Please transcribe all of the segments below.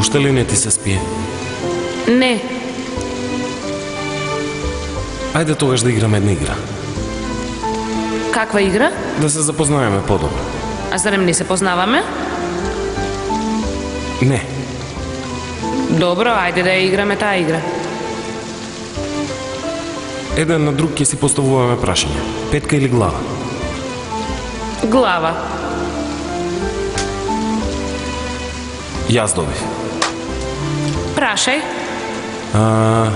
Уште ли не ти се спие? Не, Ајде тогаш да играме една игра. каква игра? Да се запознаеме подобро. А зарем не се познаваме? Не, Добро, ајде да ја играме таа игра. еден на друг ќе си поставуваме прашања. Петка или глава? Глава. Јас добив. Прашај. А...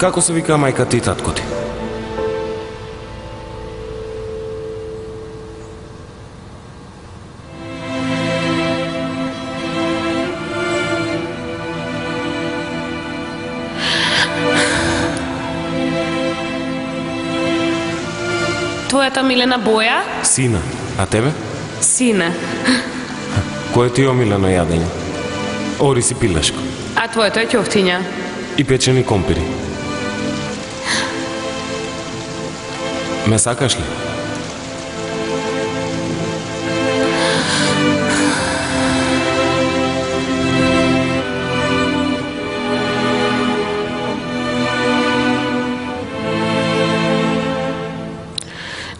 Како се вика мајка ти и татко ти? Твојата милена боја? Сина. А тебе? Сина. Кој ти е омилено јадење? Ориз и пилешко. А твоето е ќофтиња. И печени компири. Ме сакаш ли?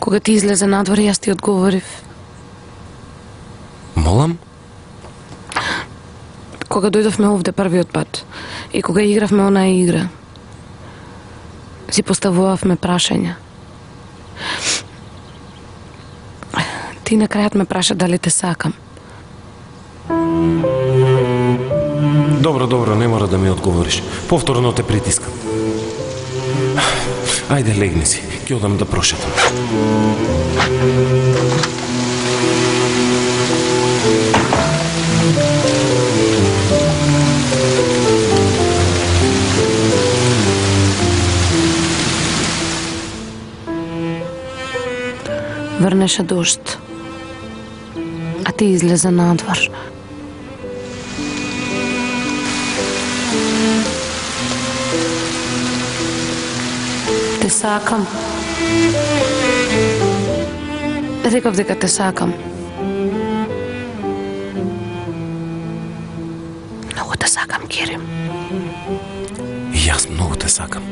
Кога ти излезе надвор, јас ти одговорив. Молам? Кога дојдовме овде првиот пат и кога игравме онаа игра, си поставувавме прашања. Ти на крајот ме праша дали те сакам. Добро, добро, не мора да ми одговориш. Повторно те притискам. Ајде, легни си. Ќе одам да прошетам. Врнеше дожд. А ти излезе надвор. Те сакам. Реков дека те сакам. Многу те сакам, Кирим. И јас многу те сакам.